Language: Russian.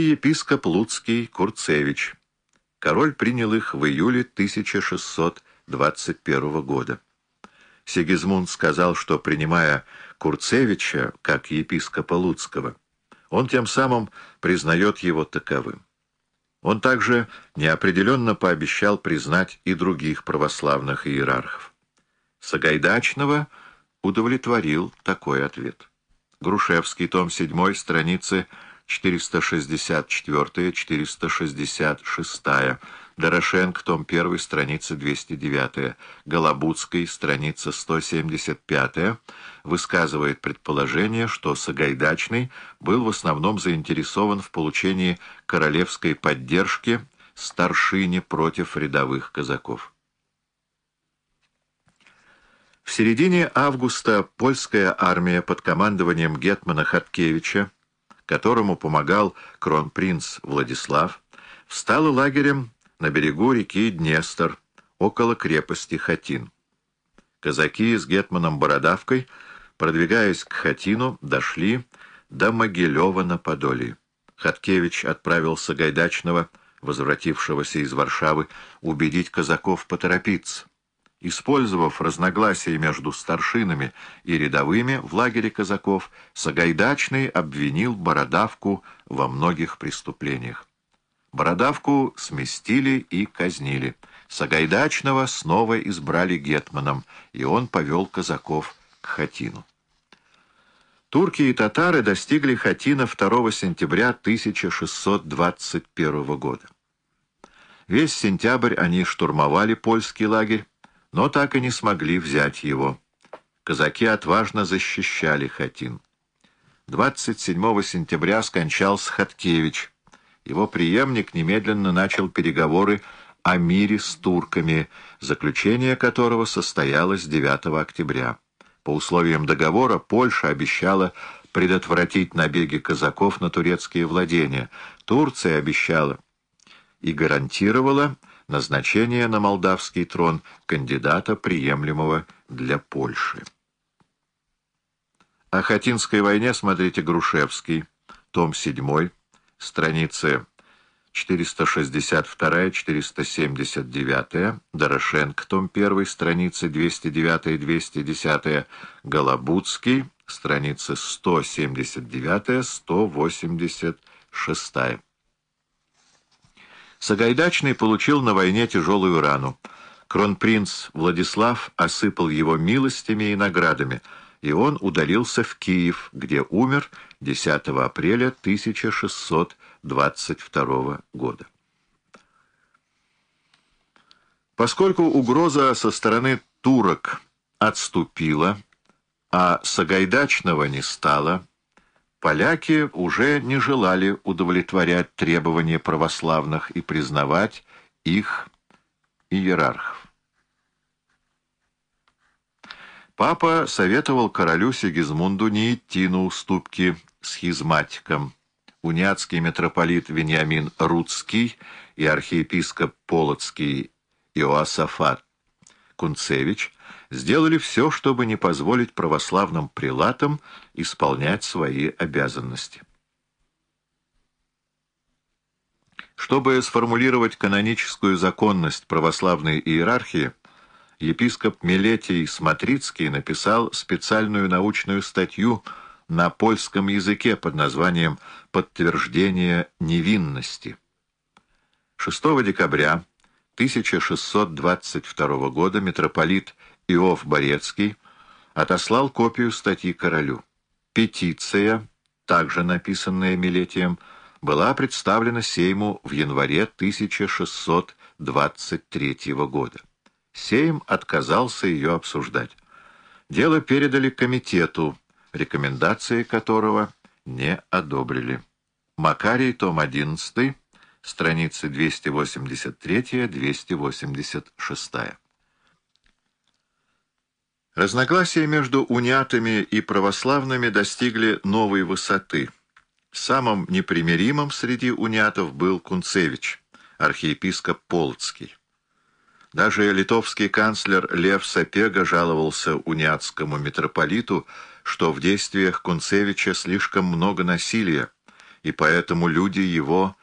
епископ Луцкий Курцевич. Король принял их в июле 1621 года. Сигизмунд сказал, что, принимая Курцевича как епископа Луцкого, он тем самым признает его таковым. Он также неопределенно пообещал признать и других православных иерархов. Сагайдачного удовлетворил такой ответ. Грушевский, том 7, страницы 464-466, Дорошенко, том 1, страница 209, Голобудский, страница 175, высказывает предположение, что Сагайдачный был в основном заинтересован в получении королевской поддержки старшине против рядовых казаков. В середине августа польская армия под командованием гетмана Хаткевича, которому помогал кронпринц Владислав, встала лагерем на берегу реки Днестр, около крепости Хатин. Казаки с гетманом Бородавкой, продвигаясь к Хатину, дошли до Могилева на Подоле. Хаткевич отправился Гайдачного, возвратившегося из Варшавы, убедить казаков поторопиться. Использовав разногласия между старшинами и рядовыми в лагере казаков, Сагайдачный обвинил Бородавку во многих преступлениях. Бородавку сместили и казнили. Сагайдачного снова избрали гетманом, и он повел казаков к Хатину. Турки и татары достигли Хатина 2 сентября 1621 года. Весь сентябрь они штурмовали польский лагерь, но так и не смогли взять его. Казаки отважно защищали Хатин. 27 сентября скончался Хаткевич, его преемник немедленно начал переговоры о мире с турками, заключение которого состоялось 9 октября. По условиям договора Польша обещала предотвратить набеги казаков на турецкие владения. Турция обещала и гарантировала назначение на молдавский трон кандидата, приемлемого для Польши. О Хатинской войне смотрите Грушевский, том 7, страницы 462-479, Дорошенко, том 1, страницы 209-210, Голобудский, страницы 179-186. Сагайдачный получил на войне тяжелую рану. Кронпринц Владислав осыпал его милостями и наградами — и он удалился в Киев, где умер 10 апреля 1622 года. Поскольку угроза со стороны турок отступила, а Сагайдачного не стало, поляки уже не желали удовлетворять требования православных и признавать их иерархов. Папа советовал королю Сигизмунду не идти на уступки схизматикам. Униатский митрополит Вениамин Рудский и архиепископ Полоцкий Иоасафат Кунцевич сделали все, чтобы не позволить православным прилатам исполнять свои обязанности. Чтобы сформулировать каноническую законность православной иерархии, епископ Милетий Смотрицкий написал специальную научную статью на польском языке под названием «Подтверждение невинности». 6 декабря 1622 года митрополит Иов Борецкий отослал копию статьи королю. Петиция, также написанная Милетием, была представлена Сейму в январе 1623 года. Сейм отказался ее обсуждать. Дело передали комитету, рекомендации которого не одобрили. Макарий, том 11, страницы 283-286. Разногласия между униатами и православными достигли новой высоты. Самым непримиримым среди униатов был Кунцевич, архиепископ Полоцкий. Даже литовский канцлер Лев Сапега жаловался униатскому митрополиту, что в действиях Кунцевича слишком много насилия, и поэтому люди его